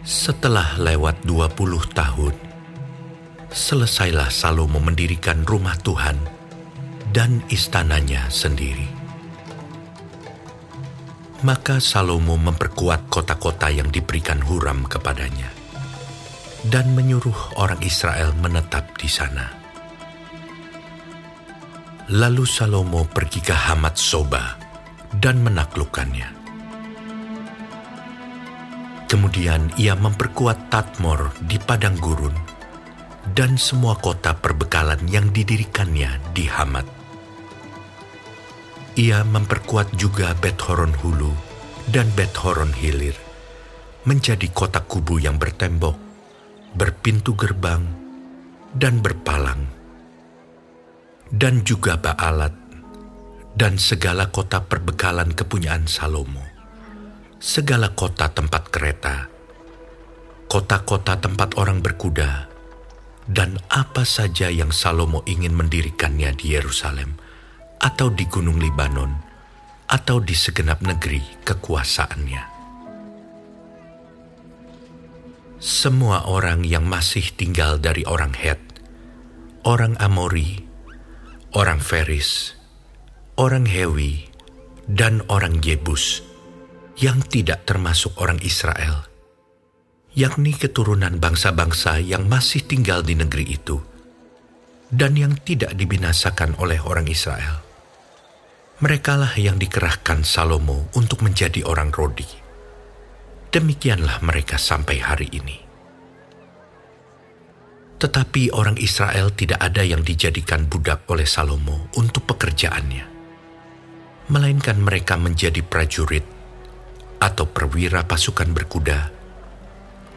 Setelah lewat 20 tahun, selesailah Salomo mendirikan rumah Tuhan dan istananya sendiri. Maka Salomo memperkuat kota-kota yang diberikan Huram kepadanya dan menyuruh orang Israel menetap di sana. Lalu Salomo pergi ke Hamat Soba dan menaklukkannya. Kemudian ia memperkuat Tatmor di padang gurun dan semua kota perbekalan yang didirikannya di Hamat. Ia memperkuat juga Bet Horon Hulu dan Bet Horon Hilir menjadi kota kubu yang bertembok, berpintu gerbang, dan berpalang dan juga Baalat, dan segala kota perbekalan kepunyaan Salomo, segala kota tempat kereta, kota-kota tempat orang berkuda, dan apa saja yang Salomo ingin mendirikannya di Yerusalem, atau di Gunung Libanon, atau di segenap negeri kekuasaannya. Semua orang yang masih tinggal dari orang Het, orang Amori, orang Feris, orang Hewi, dan orang Jebus yang tidak termasuk orang Israel, yakni keturunan bangsa-bangsa yang masih tinggal di negeri itu dan yang tidak dibinasakan oleh orang Israel. Merekalah yang dikerahkan Salomo untuk menjadi orang Rodi. Demikianlah mereka sampai hari ini. Tetapi orang Israel tidak ada yang dijadikan budak oleh Salomo untuk pekerjaannya. Melainkan mereka menjadi prajurit atau perwira pasukan berkuda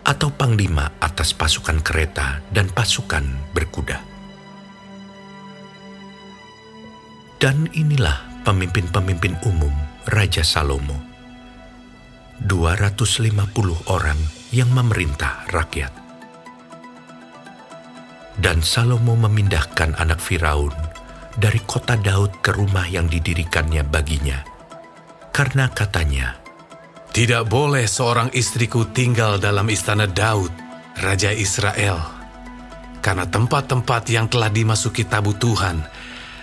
atau panglima atas pasukan kereta dan pasukan berkuda. Dan inilah pemimpin-pemimpin umum Raja Salomo. 250 orang yang memerintah rakyat. Dan Salomo memindahkan anak Firaun dari kota Daud ke rumah yang didirikannya baginya. Karena katanya, Tidak boleh seorang istriku tinggal dalam istana Daud, Raja Israel, karena tempat-tempat yang telah dimasuki tabu Tuhan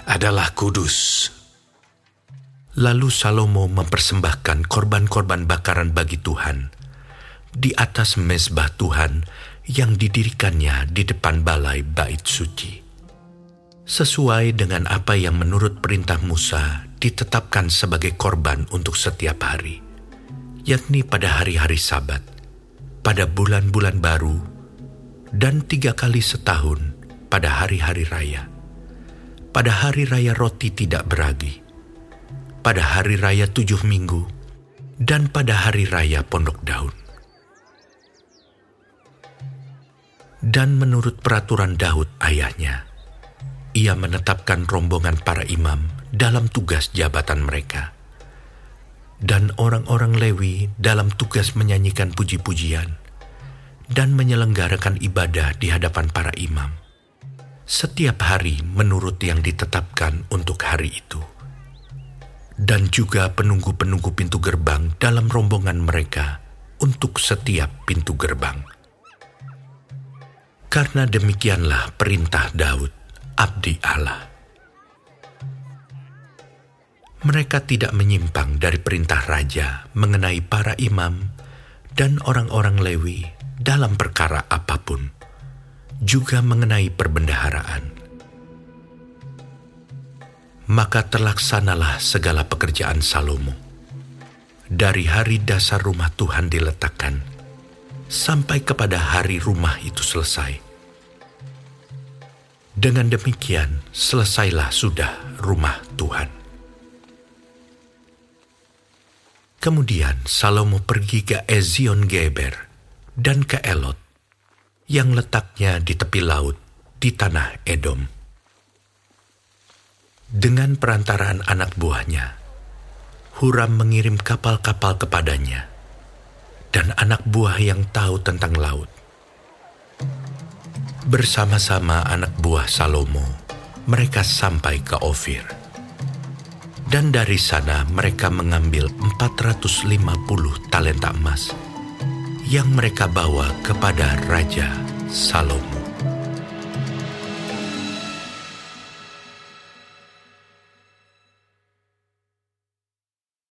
adalah kudus. Lalu Salomo mempersembahkan korban-korban bakaran bagi Tuhan di atas mezbah Tuhan yang didirikannya di depan balai bait suci. Sesuai dengan apa yang menurut perintah Musa ditetapkan sebagai korban untuk setiap hari, yakni pada hari-hari sabat, pada bulan-bulan baru, dan tiga kali setahun pada hari-hari raya. Pada hari raya roti tidak beragi, pada hari raya tujuh minggu, dan pada hari raya pondok daun. Dan menurut peraturan Daud ayahnya, ia menetapkan rombongan para imam dalam tugas jabatan mereka. Dan orang-orang Lewi dalam tugas menyanyikan puji-pujian dan menyelenggarakan ibadah di hadapan para imam. Setiap hari menurut yang ditetapkan untuk hari itu. Dan juga penunggu-penunggu pintu gerbang dalam rombongan mereka untuk setiap pintu gerbang karena demikianlah perintah Daud, abdi Allah. Mereka tidak menyimpang dari perintah raja mengenai para imam dan orang-orang Lewi dalam perkara apa pun, juga mengenai perbendaharaan. Maka terlaksanalah segala pekerjaan Salomo. Dari hari dasar rumah Tuhan diletakkan, sampai kepada hari rumah itu selesai. Dengan demikian, selesailah sudah rumah Tuhan. Kemudian Salomo pergi ke Ezion Geber dan ke Elot, yang letaknya di tepi laut di tanah Edom. Dengan perantaraan anak buahnya, Huram mengirim kapal-kapal kepadanya dan anak buah yang tahu tentang laut. Bersama-sama anak buah Salomo, mereka sampai ke Ofir. Dan dari sana mereka mengambil 450 talenta emas yang mereka bawa kepada Raja Salomo.